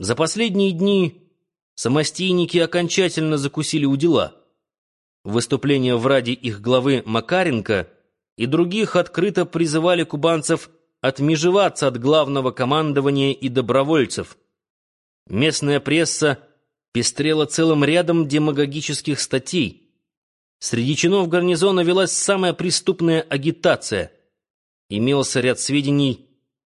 За последние дни самостийники окончательно закусили у дела. Выступления в Раде их главы Макаренко и других открыто призывали кубанцев отмежеваться от главного командования и добровольцев. Местная пресса пестрела целым рядом демагогических статей. Среди чинов гарнизона велась самая преступная агитация. Имелся ряд сведений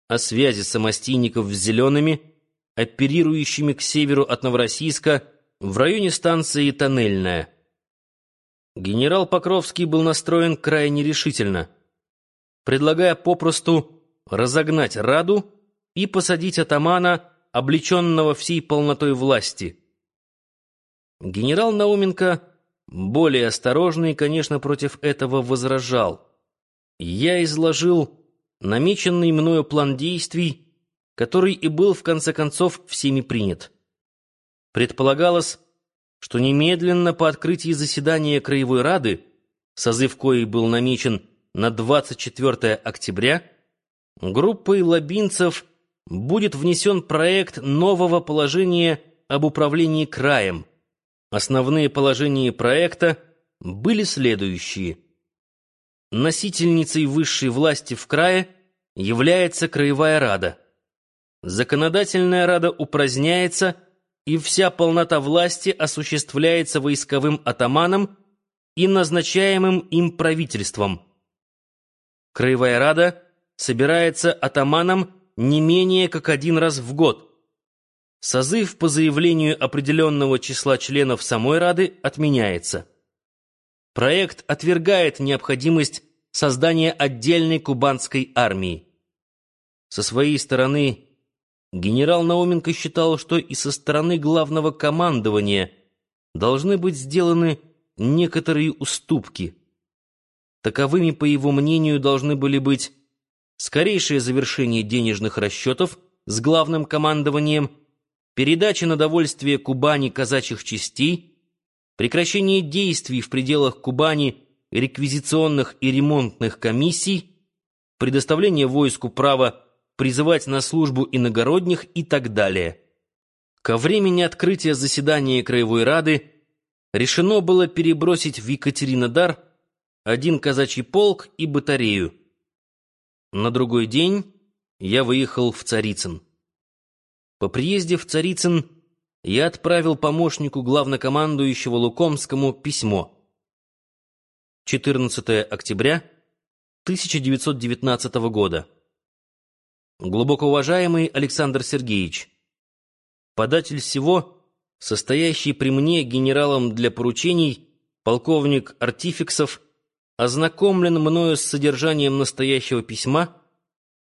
о связи самостийников с «зелеными», оперирующими к северу от Новороссийска в районе станции Тоннельная. Генерал Покровский был настроен крайне решительно, предлагая попросту разогнать Раду и посадить атамана, облеченного всей полнотой власти. Генерал Науменко, более осторожный, конечно, против этого возражал. Я изложил намеченный мною план действий, который и был в конце концов всеми принят. Предполагалось, что немедленно по открытии заседания Краевой Рады, созыв коей был намечен на 24 октября, группой лабинцев будет внесен проект нового положения об управлении краем. Основные положения проекта были следующие. Носительницей высшей власти в крае является Краевая Рада – Законодательная Рада упраздняется, и вся полнота власти осуществляется войсковым атаманом и назначаемым им правительством. Краевая Рада собирается атаманом не менее как один раз в год. Созыв по заявлению определенного числа членов самой Рады отменяется. Проект отвергает необходимость создания отдельной кубанской армии. Со своей стороны Генерал Науменко считал, что и со стороны главного командования должны быть сделаны некоторые уступки. Таковыми, по его мнению, должны были быть скорейшее завершение денежных расчетов с главным командованием, передача на довольствие Кубани казачьих частей, прекращение действий в пределах Кубани реквизиционных и ремонтных комиссий, предоставление войску права призывать на службу иногородних и так далее. Ко времени открытия заседания Краевой Рады решено было перебросить в Екатеринодар один казачий полк и батарею. На другой день я выехал в Царицын. По приезде в Царицын я отправил помощнику главнокомандующего Лукомскому письмо. 14 октября 1919 года. Глубоко уважаемый Александр Сергеевич, податель всего, состоящий при мне генералом для поручений, полковник Артификсов, ознакомлен мною с содержанием настоящего письма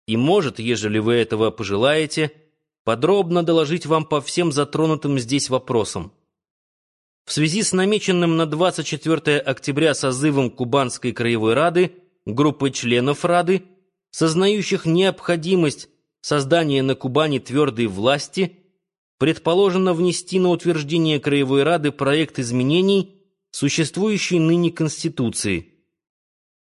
и может, ежели вы этого пожелаете, подробно доложить вам по всем затронутым здесь вопросам. В связи с намеченным на 24 октября созывом Кубанской краевой рады, группы членов рады, сознающих необходимость создания на Кубани твердой власти, предположено внести на утверждение Краевой Рады проект изменений существующей ныне Конституции.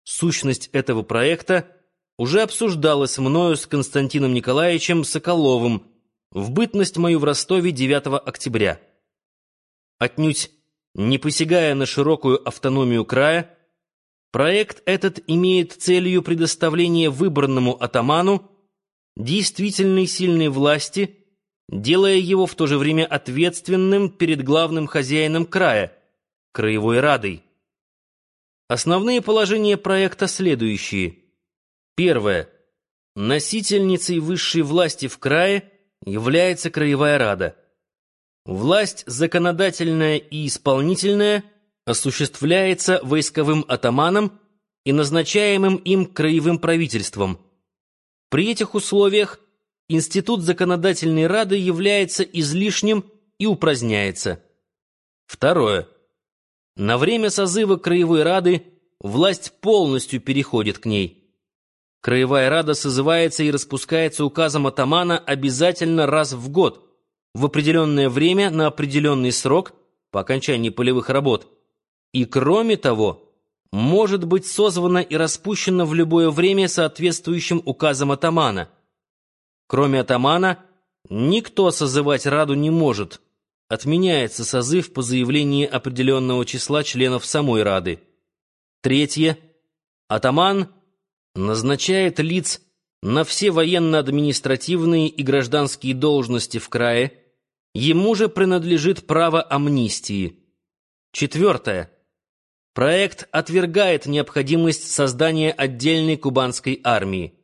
Сущность этого проекта уже обсуждалась мною с Константином Николаевичем Соколовым в бытность мою в Ростове 9 октября. Отнюдь не посягая на широкую автономию края, Проект этот имеет целью предоставление выбранному атаману действительной сильной власти, делая его в то же время ответственным перед главным хозяином края, Краевой Радой. Основные положения проекта следующие. Первое. Носительницей высшей власти в крае является Краевая Рада. Власть законодательная и исполнительная – осуществляется войсковым атаманом и назначаемым им краевым правительством. При этих условиях институт законодательной рады является излишним и упраздняется. Второе. На время созыва Краевой Рады власть полностью переходит к ней. Краевая Рада созывается и распускается указом атамана обязательно раз в год, в определенное время на определенный срок по окончании полевых работ – и, кроме того, может быть созвана и распущена в любое время соответствующим указом атамана. Кроме атамана, Никто созывать Раду не может. Отменяется созыв по заявлению определенного числа членов самой Рады. Третье. Атаман назначает лиц на все военно-административные и гражданские должности в крае. Ему же принадлежит право амнистии. Четвертое. Проект отвергает необходимость создания отдельной кубанской армии.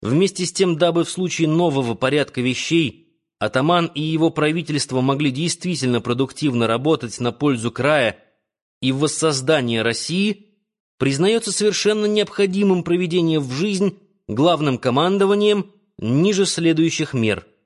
Вместе с тем, дабы в случае нового порядка вещей атаман и его правительство могли действительно продуктивно работать на пользу края и воссоздание России, признается совершенно необходимым проведение в жизнь главным командованием ниже следующих мер –